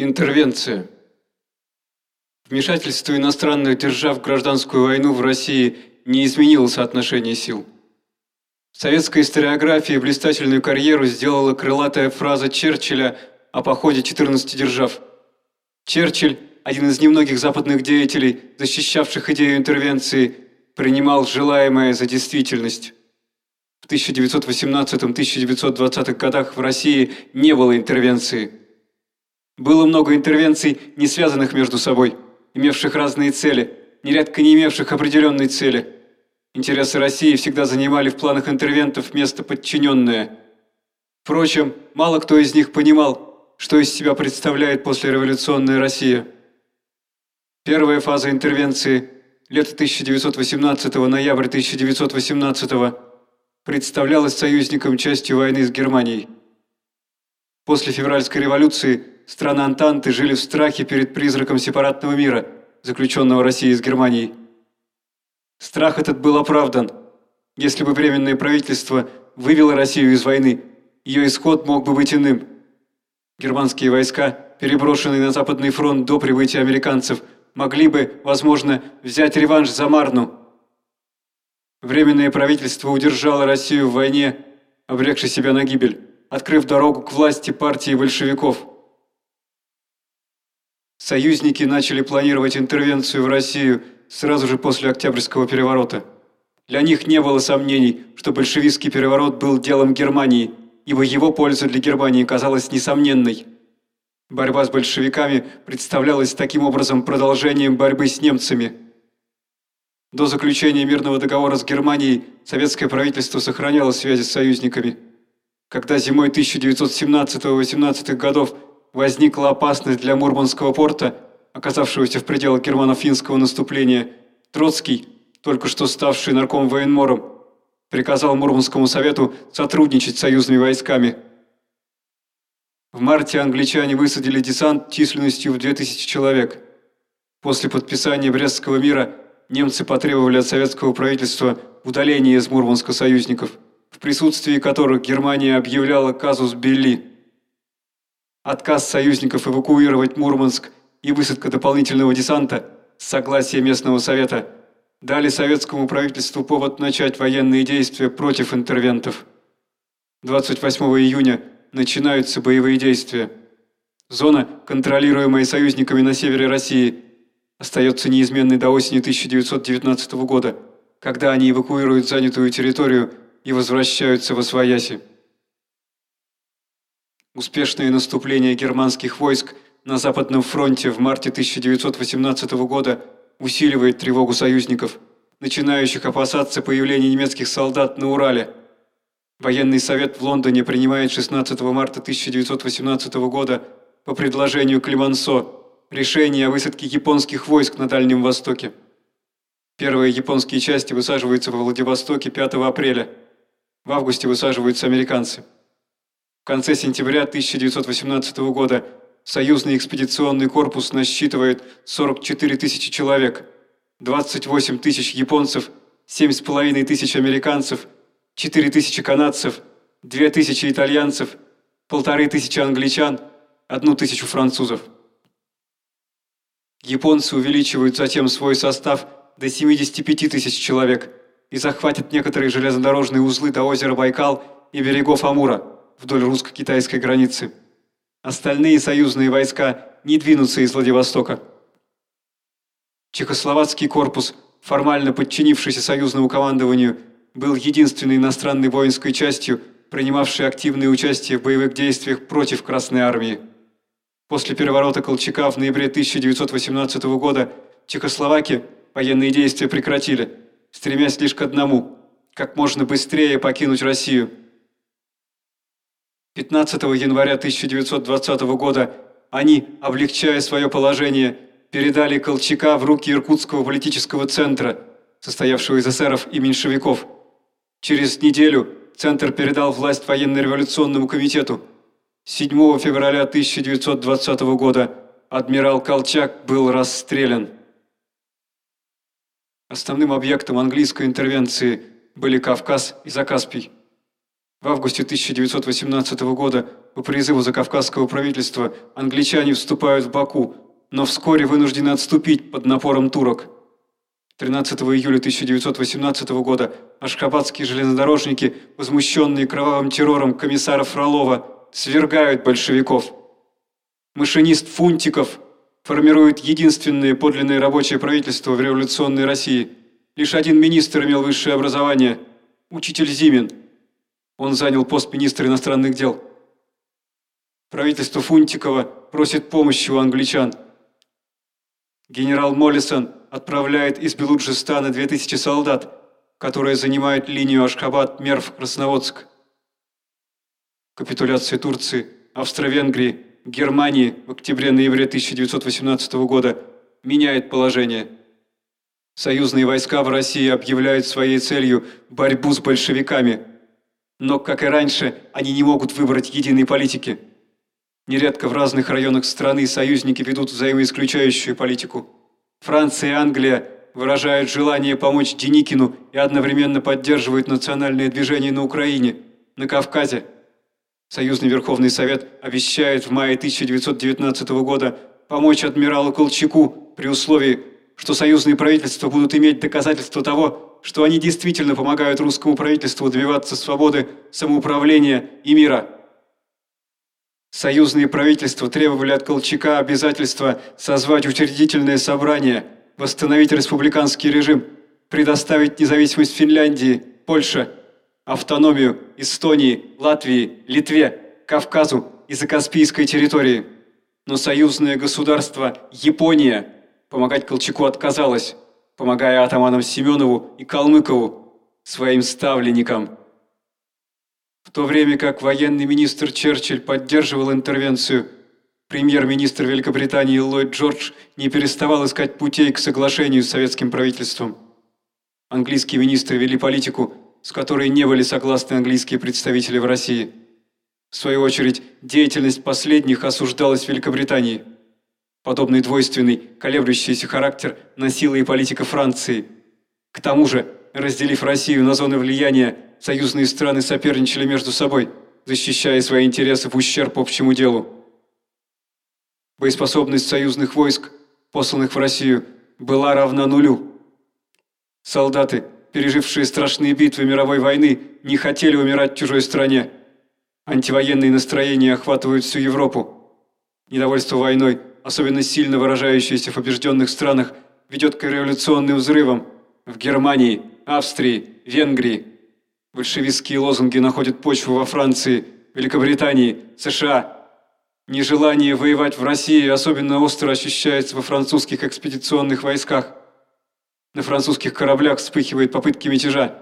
Интервенция. Вмешательство иностранных держав в гражданскую войну в России не изменило соотношение сил. В советской историографии блистательную карьеру сделала крылатая фраза Черчилля о походе 14 держав. Черчилль, один из немногих западных деятелей, защищавших идею интервенции, принимал желаемое за действительность. В 1918-1920 годах в России не было интервенции – было много интервенций, не связанных между собой, имевших разные цели, нередко не имевших определенной цели. Интересы России всегда занимали в планах интервентов место подчиненное. Впрочем, мало кто из них понимал, что из себя представляет послереволюционная Россия. Первая фаза интервенции, лето 1918 ноябрь 1918 представлялась союзникам частью войны с Германией. После февральской революции страны Антанты жили в страхе перед призраком сепаратного мира, заключенного Россией с Германией. Страх этот был оправдан. Если бы Временное правительство вывело Россию из войны, ее исход мог бы быть иным. Германские войска, переброшенные на Западный фронт до прибытия американцев, могли бы, возможно, взять реванш за Марну. Временное правительство удержало Россию в войне, обрекши себя на гибель, открыв дорогу к власти партии большевиков – Союзники начали планировать интервенцию в Россию сразу же после Октябрьского переворота. Для них не было сомнений, что большевистский переворот был делом Германии, ибо его польза для Германии казалась несомненной. Борьба с большевиками представлялась таким образом продолжением борьбы с немцами. До заключения мирного договора с Германией советское правительство сохраняло связи с союзниками. Когда зимой 1917-18 годов возникла опасность для Мурманского порта, оказавшегося в пределах германо-финского наступления, Троцкий, только что ставший нарком военмором, приказал Мурманскому совету сотрудничать с союзными войсками. В марте англичане высадили десант численностью в 2000 человек. После подписания Брестского мира немцы потребовали от советского правительства удаления из Мурманска союзников, в присутствии которых Германия объявляла казус Белли – отказ союзников эвакуировать Мурманск и высадка дополнительного десанта с согласия местного совета дали советскому правительству повод начать военные действия против интервентов. 28 июня начинаются боевые действия. Зона, контролируемая союзниками на севере России, остается неизменной до осени 1919 года, когда они эвакуируют занятую территорию и возвращаются в Освояси. Успешное наступление германских войск на Западном фронте в марте 1918 года усиливает тревогу союзников, начинающих опасаться появления немецких солдат на Урале. Военный совет в Лондоне принимает 16 марта 1918 года по предложению Климансо решение о высадке японских войск на Дальнем Востоке. Первые японские части высаживаются во Владивостоке 5 апреля. В августе высаживаются американцы конце сентября 1918 года союзный экспедиционный корпус насчитывает 44 тысячи человек, 28 тысяч японцев, 7,5 тысяч американцев, 4 тысячи канадцев, 2 тысячи итальянцев, полторы тысячи англичан, одну тысячу французов. Японцы увеличивают затем свой состав до 75 тысяч человек и захватят некоторые железнодорожные узлы до озера Байкал и берегов Амура вдоль русско-китайской границы. Остальные союзные войска не двинутся из Владивостока. Чехословацкий корпус, формально подчинившийся союзному командованию, был единственной иностранной воинской частью, принимавшей активное участие в боевых действиях против Красной Армии. После переворота Колчака в ноябре 1918 года Чехословаки военные действия прекратили, стремясь лишь к одному – как можно быстрее покинуть Россию – 15 января 1920 года они, облегчая свое положение, передали Колчака в руки Иркутского политического центра, состоявшего из эсеров и меньшевиков. Через неделю Центр передал власть военно-революционному комитету. 7 февраля 1920 года адмирал Колчак был расстрелян. Основным объектом английской интервенции были Кавказ и Закаспий. В августе 1918 года по призыву закавказского правительства англичане вступают в Баку, но вскоре вынуждены отступить под напором турок. 13 июля 1918 года ашхабадские железнодорожники, возмущенные кровавым террором комиссара Фролова, свергают большевиков. Машинист Фунтиков формирует единственное подлинное рабочее правительство в революционной России. Лишь один министр имел высшее образование – учитель Зимин. Он занял пост министра иностранных дел. Правительство Фунтикова просит помощи у англичан. Генерал Моллисон отправляет из Белуджистана 2000 солдат, которые занимают линию Ашхабад-Мерв-Красноводск. Капитуляция Турции, Австро-Венгрии, Германии в октябре-ноябре 1918 года меняет положение. Союзные войска в России объявляют своей целью борьбу с большевиками. Но, как и раньше, они не могут выбрать единой политики. Нередко в разных районах страны союзники ведут взаимоисключающую политику. Франция и Англия выражают желание помочь Деникину и одновременно поддерживают национальное движение на Украине, на Кавказе. Союзный Верховный Совет обещает в мае 1919 года помочь адмиралу Колчаку при условии, что союзные правительства будут иметь доказательства того, что они действительно помогают русскому правительству добиваться свободы, самоуправления и мира. Союзные правительства требовали от Колчака обязательства созвать учредительное собрание, восстановить республиканский режим, предоставить независимость Финляндии, Польше, автономию Эстонии, Латвии, Литве, Кавказу и Закаспийской территории. Но союзное государство Япония помогать Колчаку отказалось, помогая атаманам Семенову и Калмыкову, своим ставленникам. В то время как военный министр Черчилль поддерживал интервенцию, премьер-министр Великобритании Ллойд Джордж не переставал искать путей к соглашению с советским правительством. Английские министры вели политику, с которой не были согласны английские представители в России. В свою очередь, деятельность последних осуждалась в Великобритании. Подобный двойственный, колеблющийся характер носила и политика Франции. К тому же, разделив Россию на зоны влияния, союзные страны соперничали между собой, защищая свои интересы в ущерб общему делу. Боеспособность союзных войск, посланных в Россию, была равна нулю. Солдаты, пережившие страшные битвы мировой войны, не хотели умирать в чужой стране. Антивоенные настроения охватывают всю Европу. Недовольство войной, особенно сильно выражающееся в побежденных странах, ведет к революционным взрывам в Германии, Австрии, Венгрии, Большевистские лозунги находят почву во Франции, Великобритании, США. Нежелание воевать в России особенно остро ощущается во французских экспедиционных войсках. На французских кораблях вспыхивают попытки мятежа.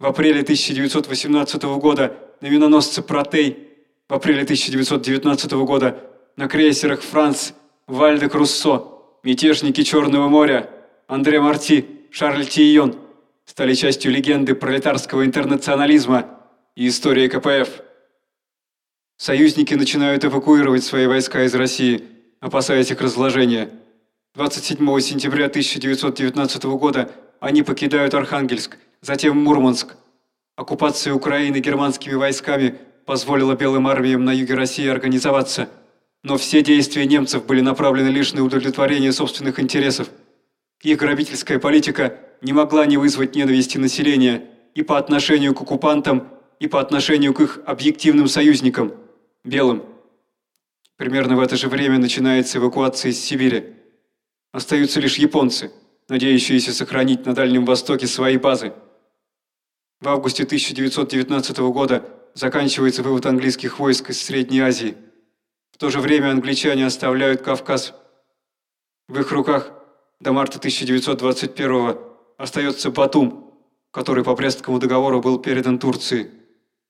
В апреле 1918 года на миноносце «Протей», в апреле 1919 года на крейсерах «Франц», «Вальде Круссо», «Мятежники Черного моря», «Андре Марти», «Шарль Тийон» стали частью легенды пролетарского интернационализма и истории КПФ. Союзники начинают эвакуировать свои войска из России, опасаясь их разложения. 27 сентября 1919 года они покидают Архангельск, затем Мурманск. Оккупация Украины германскими войсками позволила белым армиям на юге России организоваться, но все действия немцев были направлены лишь на удовлетворение собственных интересов. Их грабительская политика не могла не вызвать ненависти населения и по отношению к оккупантам, и по отношению к их объективным союзникам – белым. Примерно в это же время начинается эвакуация из Сибири. Остаются лишь японцы, надеющиеся сохранить на Дальнем Востоке свои базы. В августе 1919 года заканчивается вывод английских войск из Средней Азии. То же время англичане оставляют Кавказ. В их руках до марта 1921 года остается Батум, который по Брестскому договору был передан Турции.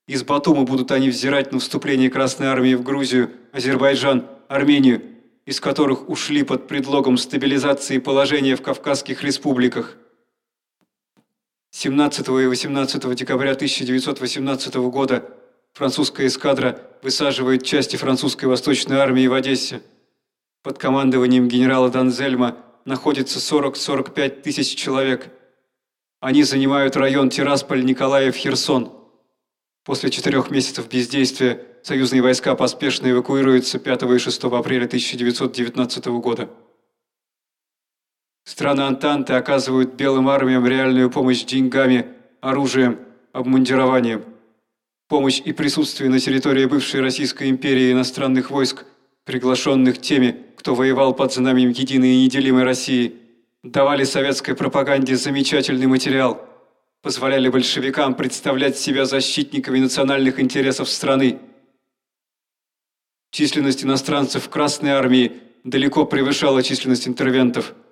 Из Батума будут они взирать на вступление Красной Армии в Грузию, Азербайджан, Армению, из которых ушли под предлогом стабилизации положения в Кавказских республиках. 17 и 18 декабря 1918 года французская эскадра высаживает части французской Восточной армии в Одессе. Под командованием генерала Данзельма находится 40-45 тысяч человек. Они занимают район Тирасполь-Николаев-Херсон. После четырех месяцев бездействия союзные войска поспешно эвакуируются 5 и 6 апреля 1919 года. Страны Антанты оказывают белым армиям реальную помощь деньгами, оружием, обмундированием. Помощь и присутствие на территории бывшей Российской империи иностранных войск, приглашенных теми, кто воевал под знаменем единой и неделимой России, давали советской пропаганде замечательный материал, позволяли большевикам представлять себя защитниками национальных интересов страны. Численность иностранцев в Красной армии далеко превышала численность интервентов –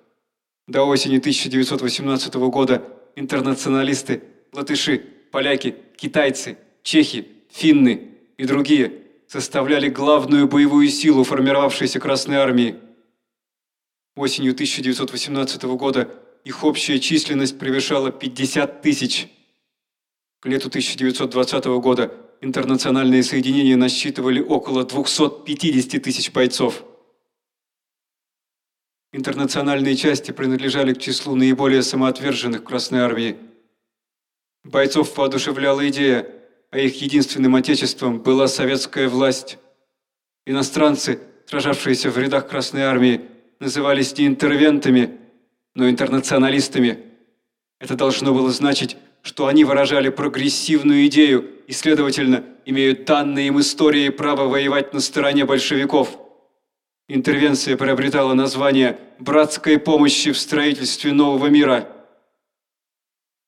до осени 1918 года интернационалисты, латыши, поляки, китайцы, чехи, финны и другие составляли главную боевую силу формировавшейся Красной Армии. Осенью 1918 года их общая численность превышала 50 тысяч. К лету 1920 года интернациональные соединения насчитывали около 250 тысяч бойцов. Интернациональные части принадлежали к числу наиболее самоотверженных Красной Армии. Бойцов воодушевляла идея, а их единственным отечеством была советская власть. Иностранцы, сражавшиеся в рядах Красной Армии, назывались не интервентами, но интернационалистами. Это должно было значить, что они выражали прогрессивную идею и, следовательно, имеют данные им истории право воевать на стороне большевиков. Интервенция приобретала название «Братской помощи в строительстве нового мира».